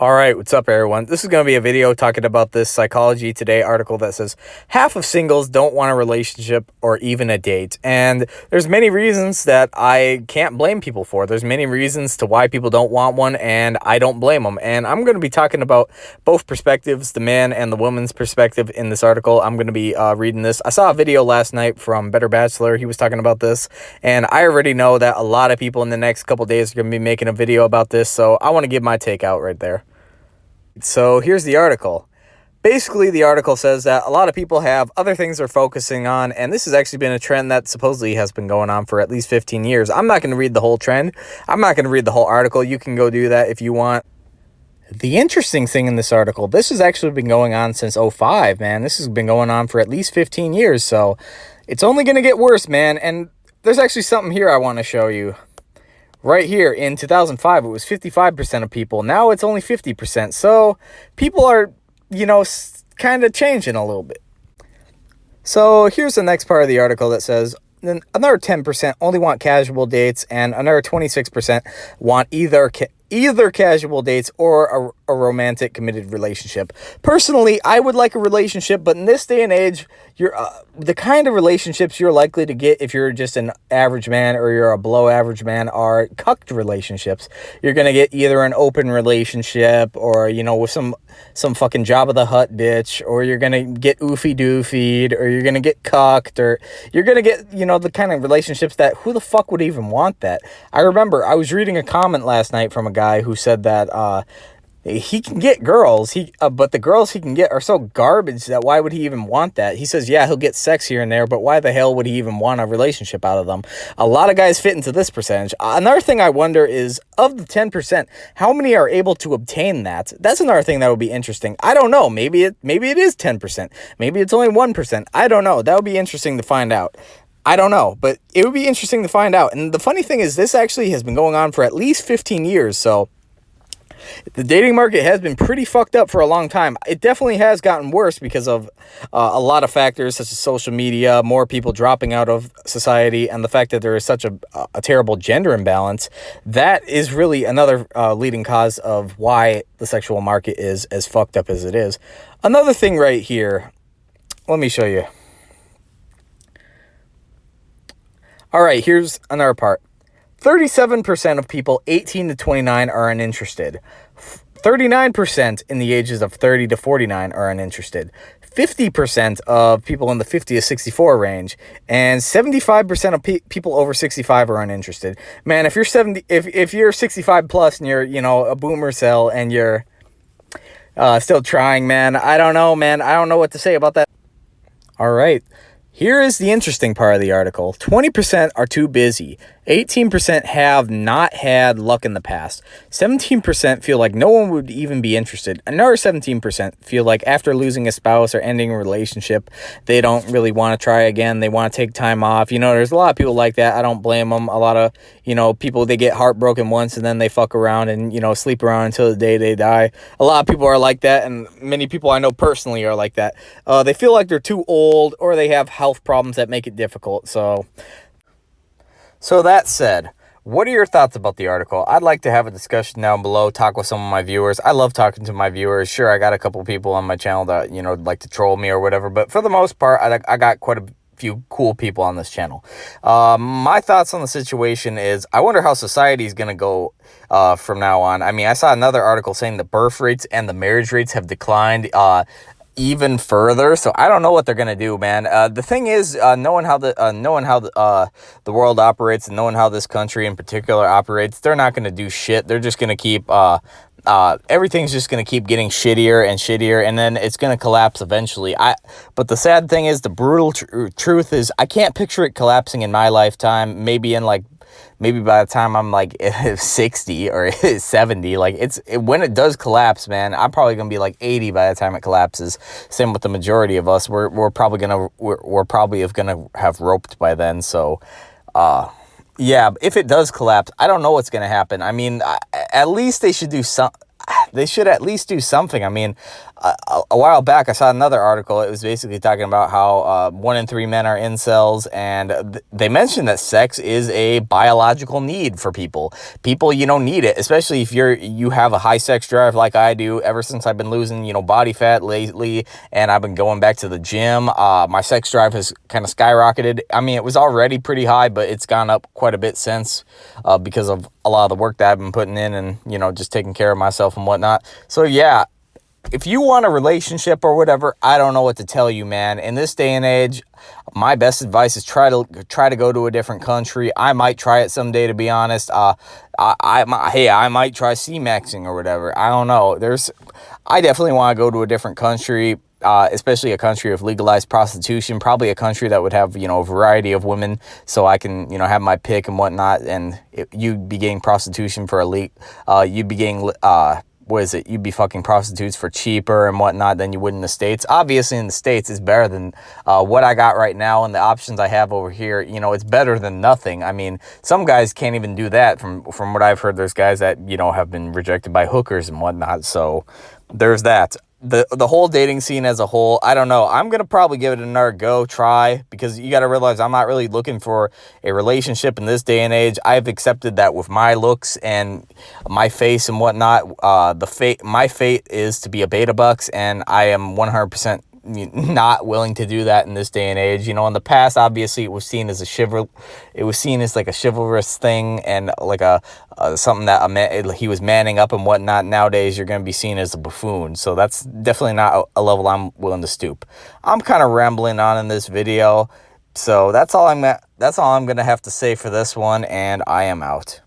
All right, what's up, everyone? This is going to be a video talking about this Psychology Today article that says half of singles don't want a relationship or even a date. And there's many reasons that I can't blame people for. There's many reasons to why people don't want one, and I don't blame them. And I'm going to be talking about both perspectives, the man and the woman's perspective in this article. I'm going to be uh, reading this. I saw a video last night from Better Bachelor. He was talking about this, and I already know that a lot of people in the next couple days are going to be making a video about this, so I want to give my take out right there. So here's the article. Basically, the article says that a lot of people have other things they're focusing on, and this has actually been a trend that supposedly has been going on for at least 15 years. I'm not going to read the whole trend. I'm not going to read the whole article. You can go do that if you want. The interesting thing in this article, this has actually been going on since 05, man. This has been going on for at least 15 years, so it's only going to get worse, man. And there's actually something here I want to show you right here in 2005 it was 55% of people. Now it's only 50% so people are you know kind of changing a little bit. So here's the next part of the article that says then another 10% only want casual dates and another 26% want either either casual dates or a, a, romantic committed relationship. Personally, I would like a relationship, but in this day and age, you're uh, the kind of relationships you're likely to get if you're just an average man or you're a below average man are cucked relationships. You're going to get either an open relationship or, you know, with some some fucking Jabba the Hutt bitch or you're going to get oofy doofied or you're going to get cucked or you're going to get, you know, the kind of relationships that who the fuck would even want that? I remember I was reading a comment last night from a guy guy who said that uh, he can get girls, he uh, but the girls he can get are so garbage that why would he even want that? He says, yeah, he'll get sex here and there, but why the hell would he even want a relationship out of them? A lot of guys fit into this percentage. Another thing I wonder is, of the 10%, how many are able to obtain that? That's another thing that would be interesting. I don't know. Maybe it, maybe it is 10%. Maybe it's only 1%. I don't know. That would be interesting to find out. I don't know, but it would be interesting to find out. And the funny thing is, this actually has been going on for at least 15 years. So the dating market has been pretty fucked up for a long time. It definitely has gotten worse because of uh, a lot of factors such as social media, more people dropping out of society, and the fact that there is such a, a terrible gender imbalance. That is really another uh, leading cause of why the sexual market is as fucked up as it is. Another thing right here, let me show you. All right, here's another part. 37% of people 18 to 29 are uninterested. 39% in the ages of 30 to 49 are uninterested. 50% of people in the 50 to 64 range and 75% of pe people over 65 are uninterested. Man, if you're 70 if if you're 65 plus and you're, you know, a boomer cell and you're uh, still trying, man, I don't know, man. I don't know what to say about that. All right. Here is the interesting part of the article 20% are too busy. 18% have not had luck in the past. 17% feel like no one would even be interested. Another 17% feel like after losing a spouse or ending a relationship, they don't really want to try again. They want to take time off. You know, there's a lot of people like that. I don't blame them. A lot of, you know, people, they get heartbroken once and then they fuck around and, you know, sleep around until the day they die. A lot of people are like that, and many people I know personally are like that. Uh, they feel like they're too old or they have health problems that make it difficult. So, so that said, what are your thoughts about the article? I'd like to have a discussion down below, talk with some of my viewers. I love talking to my viewers. Sure, I got a couple people on my channel that, you know, like to troll me or whatever, but for the most part, I, I got quite a few cool people on this channel. Uh, my thoughts on the situation is I wonder how society is going to go uh, from now on. I mean, I saw another article saying the birth rates and the marriage rates have declined. Uh, even further. So I don't know what they're gonna do, man. Uh, the thing is, uh, knowing how the uh, knowing how the uh, the world operates and knowing how this country in particular operates, they're not gonna do shit. They're just gonna keep. Uh, uh, everything's just gonna keep getting shittier and shittier, and then it's gonna collapse eventually. I, but the sad thing is, the brutal tr truth is, I can't picture it collapsing in my lifetime. Maybe in like maybe by the time I'm like 60 or 70, like it's it, when it does collapse, man, I'm probably gonna be like 80 by the time it collapses. Same with the majority of us. We're we're probably gonna we're, we're probably gonna have roped by then. So, uh, yeah, if it does collapse, I don't know what's gonna happen. I mean, at least they should do some. They should at least do something. I mean, a, while back, I saw another article. It was basically talking about how uh, one in three men are incels, and th- they mentioned that sex is a biological need for people. People, you know, need it, especially if you're you have a high sex drive like I do. Ever since I've been losing, you know, body fat lately, and I've been going back to the gym, uh, my sex drive has kind of skyrocketed. I mean, it was already pretty high, but it's gone up quite a bit since uh, because of a lot of the work that I've been putting in, and you know, just taking care of myself and whatnot. So yeah, if you want a relationship or whatever, I don't know what to tell you, man. In this day and age, my best advice is try to try to go to a different country. I might try it someday, to be honest. Uh, I, I hey, I might try C-maxing or whatever. I don't know. There's, I definitely want to go to a different country. Uh, especially a country of legalized prostitution, probably a country that would have, you know, a variety of women so I can, you know, have my pick and whatnot. And it, you'd be getting prostitution for elite, uh, you'd be getting, uh, what is it? You'd be fucking prostitutes for cheaper and whatnot than you would in the States. Obviously, in the States, it's better than uh, what I got right now and the options I have over here. You know, it's better than nothing. I mean, some guys can't even do that. From from what I've heard, there's guys that you know have been rejected by hookers and whatnot. So there's that the the whole dating scene as a whole, I don't know. I'm gonna probably give it another go, try because you got to realize I'm not really looking for a relationship in this day and age. I've accepted that with my looks and my face and whatnot. Uh, the fate, my fate is to be a beta bucks, and I am 100 percent not willing to do that in this day and age. You know, in the past, obviously, it was seen as a chival, it was seen as like a chivalrous thing and like a uh, something that a man, he was manning up and whatnot. Nowadays, you're going to be seen as a buffoon. So that's definitely not a, a level I'm willing to stoop. I'm kind of rambling on in this video. So that's all I'm that's all I'm going to have to say for this one, and I am out.